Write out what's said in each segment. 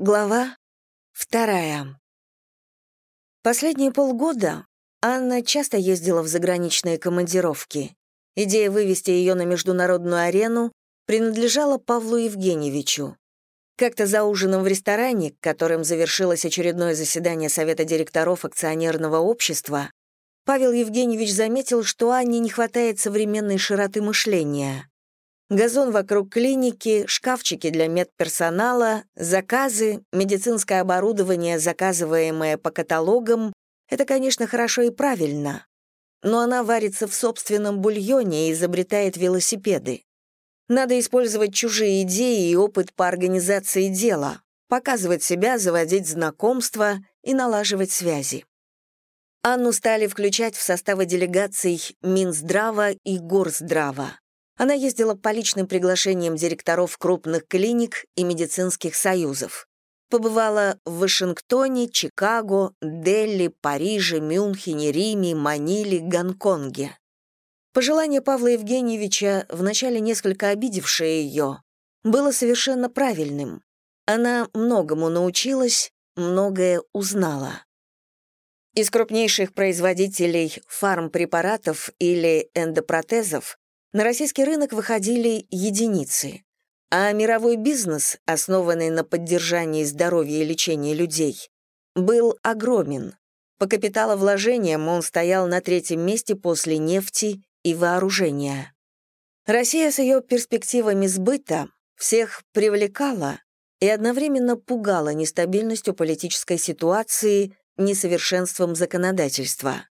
Глава вторая. Последние полгода Анна часто ездила в заграничные командировки. Идея вывести ее на международную арену принадлежала Павлу Евгеньевичу. Как-то за ужином в ресторане, которым завершилось очередное заседание Совета директоров акционерного общества, Павел Евгеньевич заметил, что Анне не хватает современной широты мышления. Газон вокруг клиники, шкафчики для медперсонала, заказы, медицинское оборудование, заказываемое по каталогам — это, конечно, хорошо и правильно. Но она варится в собственном бульоне и изобретает велосипеды. Надо использовать чужие идеи и опыт по организации дела, показывать себя, заводить знакомства и налаживать связи. Анну стали включать в составы делегаций Минздрава и Горздрава. Она ездила по личным приглашениям директоров крупных клиник и медицинских союзов. Побывала в Вашингтоне, Чикаго, Дели, Париже, Мюнхене, Риме, Маниле, Гонконге. Пожелание Павла Евгеньевича, вначале несколько обидевшее ее, было совершенно правильным. Она многому научилась, многое узнала. Из крупнейших производителей фармпрепаратов или эндопротезов на российский рынок выходили единицы, а мировой бизнес, основанный на поддержании здоровья и лечении людей, был огромен. По капиталовложениям он стоял на третьем месте после нефти и вооружения. Россия с ее перспективами сбыта всех привлекала и одновременно пугала нестабильностью политической ситуации, несовершенством законодательства,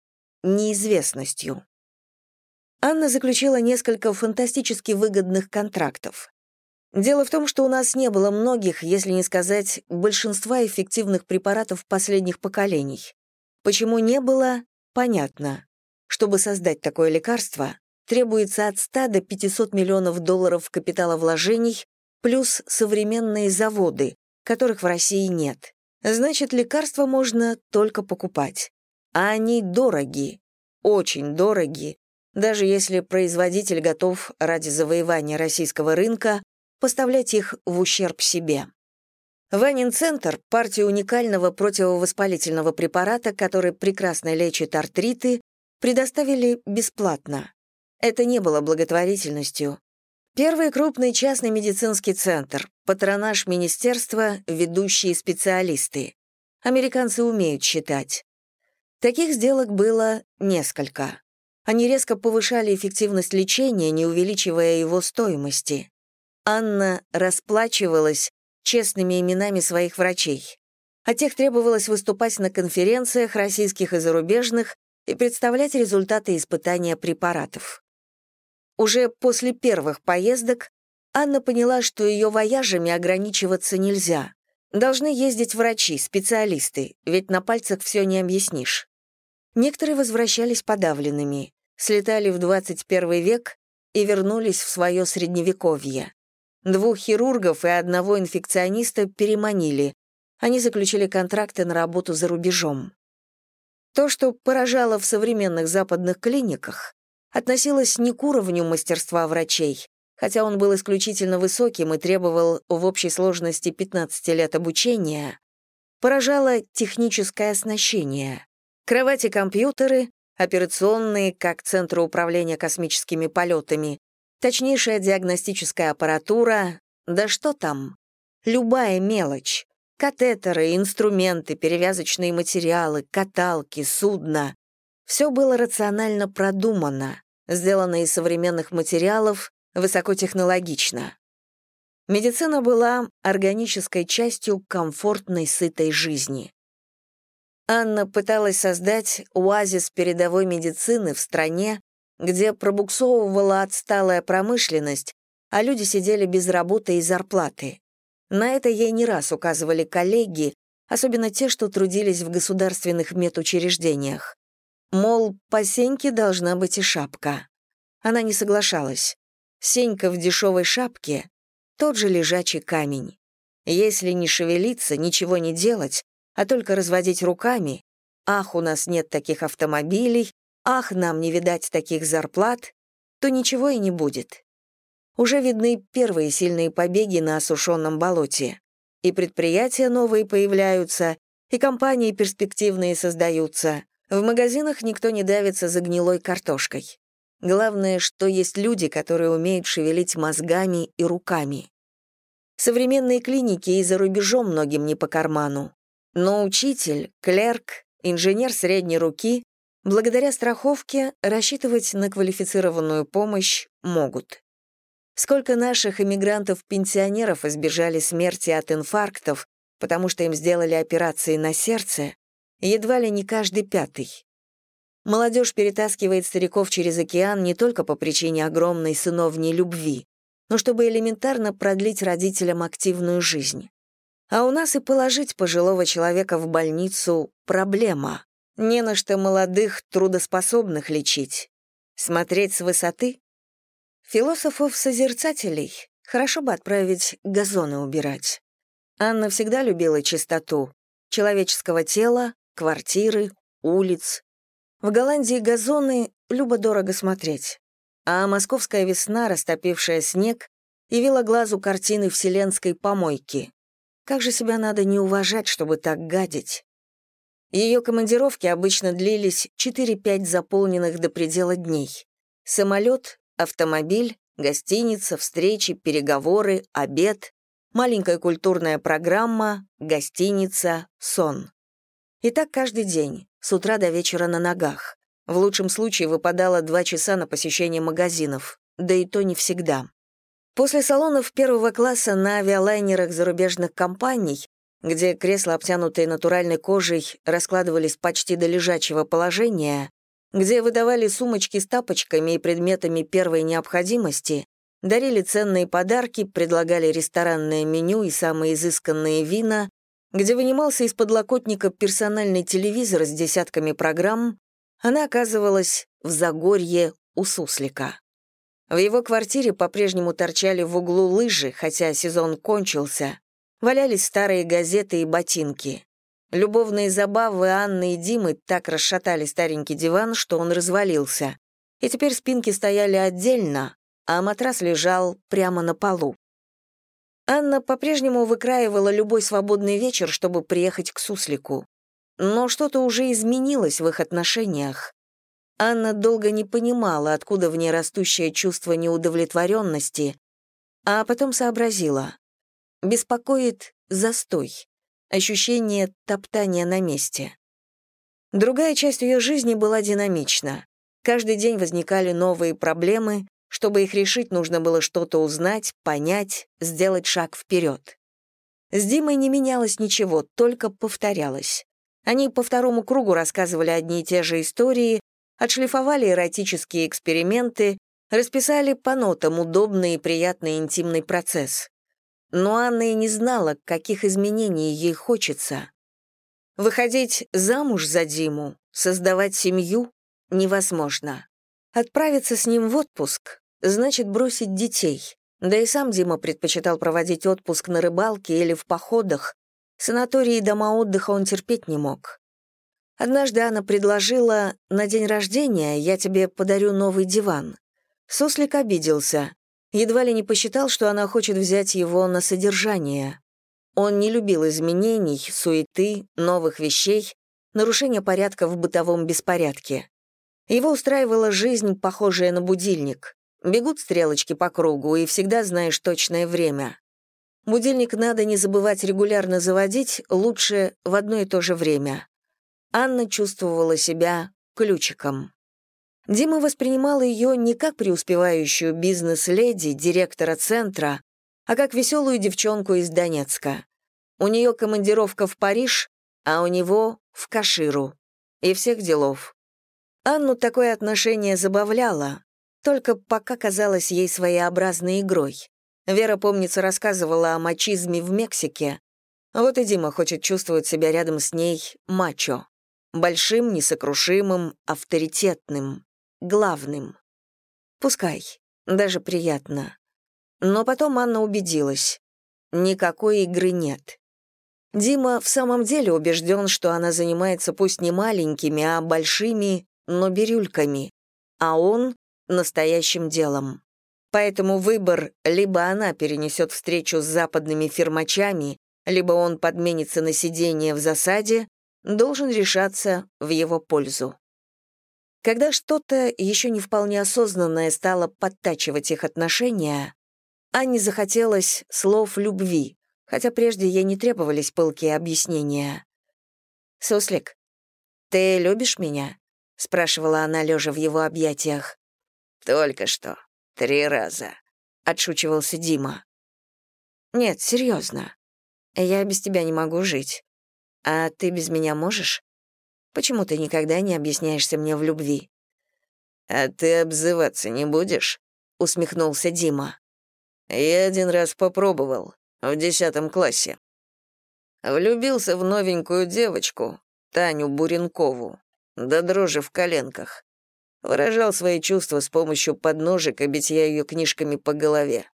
неизвестностью. Анна заключила несколько фантастически выгодных контрактов. Дело в том, что у нас не было многих, если не сказать, большинства эффективных препаратов последних поколений. Почему не было, понятно. Чтобы создать такое лекарство, требуется от 100 до 500 миллионов долларов капиталовложений плюс современные заводы, которых в России нет. Значит, лекарства можно только покупать. А они дороги, очень дороги, даже если производитель готов ради завоевания российского рынка поставлять их в ущерб себе. Ванин-центр — партия уникального противовоспалительного препарата, который прекрасно лечит артриты, предоставили бесплатно. Это не было благотворительностью. Первый крупный частный медицинский центр, патронаж министерства, ведущие специалисты. Американцы умеют считать. Таких сделок было несколько. Они резко повышали эффективность лечения, не увеличивая его стоимости. Анна расплачивалась честными именами своих врачей. А тех требовалось выступать на конференциях российских и зарубежных и представлять результаты испытания препаратов. Уже после первых поездок Анна поняла, что ее вояжами ограничиваться нельзя. Должны ездить врачи, специалисты, ведь на пальцах все не объяснишь. Некоторые возвращались подавленными, слетали в 21 век и вернулись в свое средневековье. Двух хирургов и одного инфекциониста переманили. Они заключили контракты на работу за рубежом. То, что поражало в современных западных клиниках, относилось не к уровню мастерства врачей, хотя он был исключительно высоким и требовал в общей сложности 15 лет обучения, поражало техническое оснащение. Кровати-компьютеры, операционные, как Центры управления космическими полетами, точнейшая диагностическая аппаратура, да что там, любая мелочь, катетеры, инструменты, перевязочные материалы, каталки, судно — все было рационально продумано, сделано из современных материалов, высокотехнологично. Медицина была органической частью комфортной, сытой жизни. Анна пыталась создать оазис передовой медицины в стране, где пробуксовывала отсталая промышленность, а люди сидели без работы и зарплаты. На это ей не раз указывали коллеги, особенно те, что трудились в государственных медучреждениях. Мол, по Сеньке должна быть и шапка. Она не соглашалась. Сенька в дешевой шапке — тот же лежачий камень. Если не шевелиться, ничего не делать, а только разводить руками «Ах, у нас нет таких автомобилей», «Ах, нам не видать таких зарплат», то ничего и не будет. Уже видны первые сильные побеги на осушенном болоте. и предприятия новые появляются, и компании перспективные создаются. В магазинах никто не давится за гнилой картошкой. Главное, что есть люди, которые умеют шевелить мозгами и руками. Современные клиники и за рубежом многим не по карману. Но учитель, клерк, инженер средней руки, благодаря страховке, рассчитывать на квалифицированную помощь могут. Сколько наших иммигрантов-пенсионеров избежали смерти от инфарктов, потому что им сделали операции на сердце, едва ли не каждый пятый. Молодежь перетаскивает стариков через океан не только по причине огромной сыновней любви, но чтобы элементарно продлить родителям активную жизнь. А у нас и положить пожилого человека в больницу — проблема. Не на что молодых, трудоспособных лечить. Смотреть с высоты? Философов-созерцателей хорошо бы отправить газоны убирать. Анна всегда любила чистоту человеческого тела, квартиры, улиц. В Голландии газоны любо-дорого смотреть. А московская весна, растопившая снег, явила глазу картины вселенской помойки. Как же себя надо не уважать, чтобы так гадить? Ее командировки обычно длились 4-5 заполненных до предела дней. Самолет, автомобиль, гостиница, встречи, переговоры, обед, маленькая культурная программа, гостиница, сон. И так каждый день, с утра до вечера на ногах. В лучшем случае выпадало два часа на посещение магазинов, да и то не всегда. После салонов первого класса на авиалайнерах зарубежных компаний, где кресла, обтянутые натуральной кожей, раскладывались почти до лежачего положения, где выдавали сумочки с тапочками и предметами первой необходимости, дарили ценные подарки, предлагали ресторанное меню и самые изысканные вина, где вынимался из подлокотника персональный телевизор с десятками программ, она оказывалась в Загорье у Суслика. В его квартире по-прежнему торчали в углу лыжи, хотя сезон кончился. Валялись старые газеты и ботинки. Любовные забавы Анны и Димы так расшатали старенький диван, что он развалился. И теперь спинки стояли отдельно, а матрас лежал прямо на полу. Анна по-прежнему выкраивала любой свободный вечер, чтобы приехать к Суслику. Но что-то уже изменилось в их отношениях. Анна долго не понимала, откуда в ней растущее чувство неудовлетворенности, а потом сообразила. Беспокоит застой, ощущение топтания на месте. Другая часть ее жизни была динамична. Каждый день возникали новые проблемы, чтобы их решить, нужно было что-то узнать, понять, сделать шаг вперед. С Димой не менялось ничего, только повторялось. Они по второму кругу рассказывали одни и те же истории, отшлифовали эротические эксперименты, расписали по нотам удобный и приятный интимный процесс. Но Анна и не знала, каких изменений ей хочется. Выходить замуж за Диму, создавать семью невозможно. Отправиться с ним в отпуск значит бросить детей. Да и сам Дима предпочитал проводить отпуск на рыбалке или в походах. Санатории и дома отдыха он терпеть не мог. Однажды она предложила «На день рождения я тебе подарю новый диван». Суслик обиделся. Едва ли не посчитал, что она хочет взять его на содержание. Он не любил изменений, суеты, новых вещей, нарушения порядка в бытовом беспорядке. Его устраивала жизнь, похожая на будильник. Бегут стрелочки по кругу, и всегда знаешь точное время. Будильник надо не забывать регулярно заводить, лучше в одно и то же время. Анна чувствовала себя ключиком. Дима воспринимал ее не как преуспевающую бизнес-леди, директора центра, а как веселую девчонку из Донецка. У нее командировка в Париж, а у него — в Каширу. И всех делов. Анну такое отношение забавляло, только пока казалось ей своеобразной игрой. Вера, помнится, рассказывала о мачизме в Мексике. Вот и Дима хочет чувствовать себя рядом с ней мачо. Большим, несокрушимым, авторитетным, главным. Пускай, даже приятно. Но потом Анна убедилась. Никакой игры нет. Дима в самом деле убежден, что она занимается пусть не маленькими, а большими, но бирюльками, а он — настоящим делом. Поэтому выбор либо она перенесет встречу с западными фирмачами, либо он подменится на сидение в засаде, должен решаться в его пользу. Когда что-то еще не вполне осознанное стало подтачивать их отношения, Анне захотелось слов любви, хотя прежде ей не требовались пылкие объяснения. «Суслик, ты любишь меня?» — спрашивала она, лежа в его объятиях. «Только что. Три раза», — отшучивался Дима. «Нет, серьезно. Я без тебя не могу жить. А ты без меня можешь? Почему ты никогда не объясняешься мне в любви?» «А ты обзываться не будешь?» — усмехнулся Дима. «Я один раз попробовал, в десятом классе. Влюбился в новенькую девочку, Таню Буренкову, до дрожи в коленках. Выражал свои чувства с помощью подножек и битья ее книжками по голове.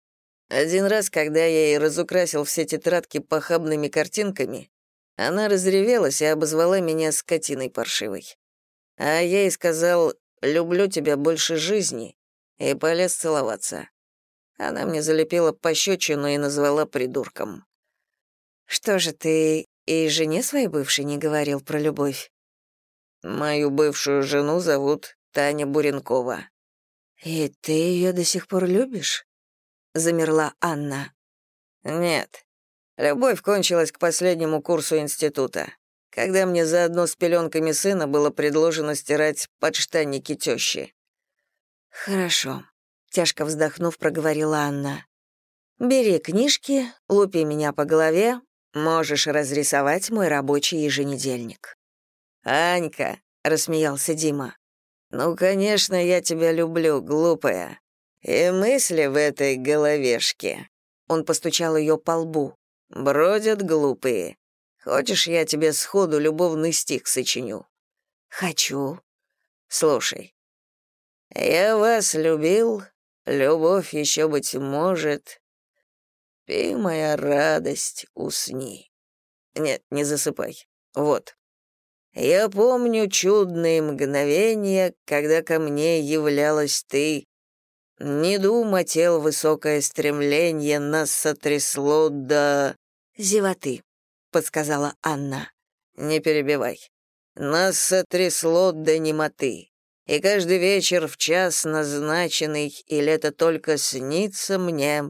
Один раз, когда я ей разукрасил все тетрадки похабными картинками, она разревелась и обозвала меня скотиной паршивой. А я ей сказал «люблю тебя больше жизни» и полез целоваться. Она мне залепила пощечину и назвала придурком. «Что же ты и жене своей бывшей не говорил про любовь?» «Мою бывшую жену зовут Таня Буренкова». «И ты ее до сих пор любишь?» — замерла Анна. «Нет. Любовь кончилась к последнему курсу института, когда мне заодно с пеленками сына было предложено стирать подштанники тещи». «Хорошо», — тяжко вздохнув, проговорила Анна. «Бери книжки, лупи меня по голове, можешь разрисовать мой рабочий еженедельник». «Анька», — рассмеялся Дима, — «ну, конечно, я тебя люблю, глупая. И мысли в этой головешке». Он постучал ее по лбу. «Бродят глупые. Хочешь, я тебе сходу любовный стих сочиню?» «Хочу». «Слушай. Я вас любил, любовь еще, быть может. Ты, моя радость, усни. Нет, не засыпай. Вот. Я помню чудные мгновения, когда ко мне являлась ты. Не дума тел высокое стремление нас сотрясло до... «Зевоты», — подсказала Анна. «Не перебивай. Нас сотрясло до немоты. И каждый вечер в час назначенный, или это только снится мне,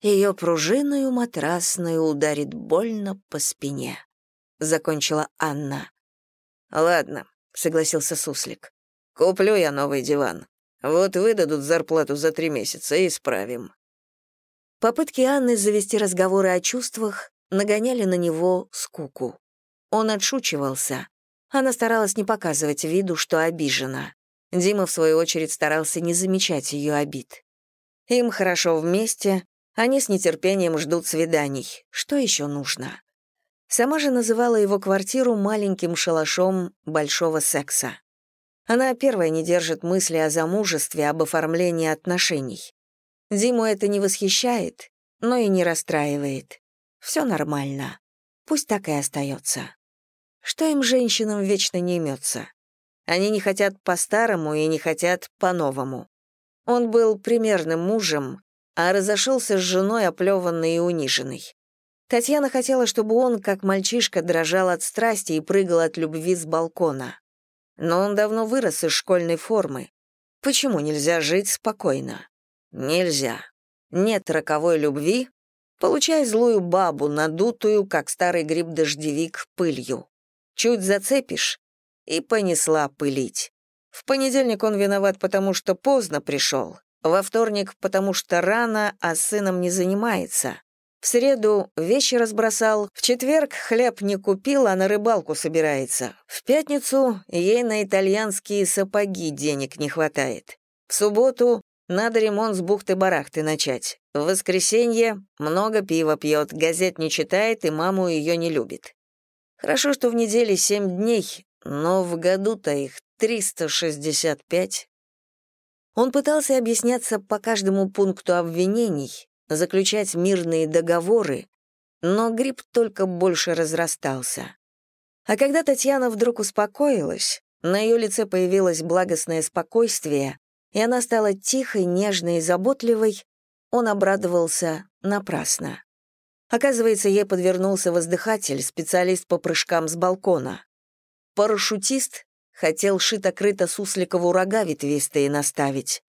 ее пружиною матрасную ударит больно по спине», — закончила Анна. «Ладно», — согласился Суслик. «Куплю я новый диван. Вот выдадут зарплату за три месяца и исправим». Попытки Анны завести разговоры о чувствах нагоняли на него скуку. Он отшучивался. Она старалась не показывать виду, что обижена. Дима, в свою очередь, старался не замечать ее обид. Им хорошо вместе, они с нетерпением ждут свиданий. Что еще нужно? Сама же называла его квартиру маленьким шалашом большого секса. Она первая не держит мысли о замужестве, об оформлении отношений. Диму это не восхищает, но и не расстраивает. Все нормально. Пусть так и остается. Что им, женщинам, вечно не имется? Они не хотят по-старому и не хотят по-новому. Он был примерным мужем, а разошелся с женой, оплеванной и униженной. Татьяна хотела, чтобы он, как мальчишка, дрожал от страсти и прыгал от любви с балкона. Но он давно вырос из школьной формы. Почему нельзя жить спокойно? Нельзя. Нет роковой любви, получай злую бабу, надутую, как старый гриб-дождевик, пылью. Чуть зацепишь — и понесла пылить. В понедельник он виноват, потому что поздно пришел. Во вторник, потому что рано, а сыном не занимается. В среду вещи разбросал, в четверг хлеб не купил, а на рыбалку собирается. В пятницу ей на итальянские сапоги денег не хватает. В субботу надо ремонт с бухты-барахты начать. В воскресенье много пива пьет, газет не читает и маму ее не любит. Хорошо, что в неделе семь дней, но в году-то их 365. Он пытался объясняться по каждому пункту обвинений, заключать мирные договоры, но гриб только больше разрастался. А когда Татьяна вдруг успокоилась, на ее лице появилось благостное спокойствие, и она стала тихой, нежной и заботливой, он обрадовался напрасно. Оказывается, ей подвернулся воздыхатель, специалист по прыжкам с балкона. Парашютист хотел шито-крыто сусликову рога ветвистые наставить.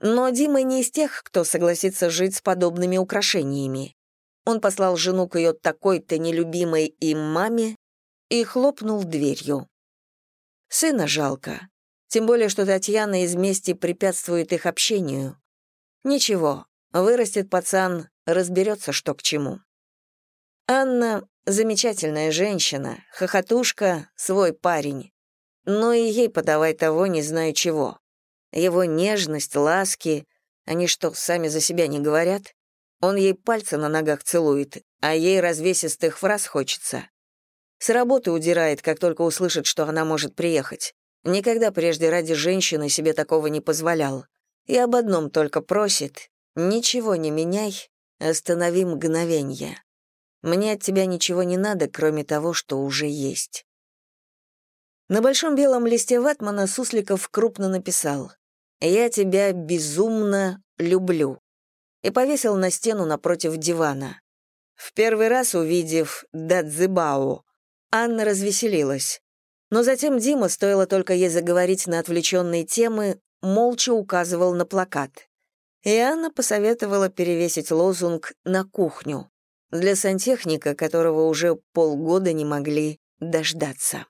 Но Дима не из тех, кто согласится жить с подобными украшениями. Он послал жену к ее такой-то нелюбимой им маме и хлопнул дверью. Сына жалко, тем более, что Татьяна из мести препятствует их общению. Ничего, вырастет пацан, разберется, что к чему. Анна — замечательная женщина, хохотушка, свой парень. Но и ей подавай того не знаю чего. Его нежность, ласки, они что, сами за себя не говорят? Он ей пальцы на ногах целует, а ей развесистых фраз хочется. С работы удирает, как только услышит, что она может приехать. Никогда прежде ради женщины себе такого не позволял. И об одном только просит — ничего не меняй, останови мгновенье. Мне от тебя ничего не надо, кроме того, что уже есть. На большом белом листе ватмана Сусликов крупно написал «Я тебя безумно люблю» и повесил на стену напротив дивана. В первый раз увидев «Дадзибао», Анна развеселилась. Но затем Дима, стоило только ей заговорить на отвлеченные темы, молча указывал на плакат. И Анна посоветовала перевесить лозунг «на кухню» для сантехника, которого уже полгода не могли дождаться.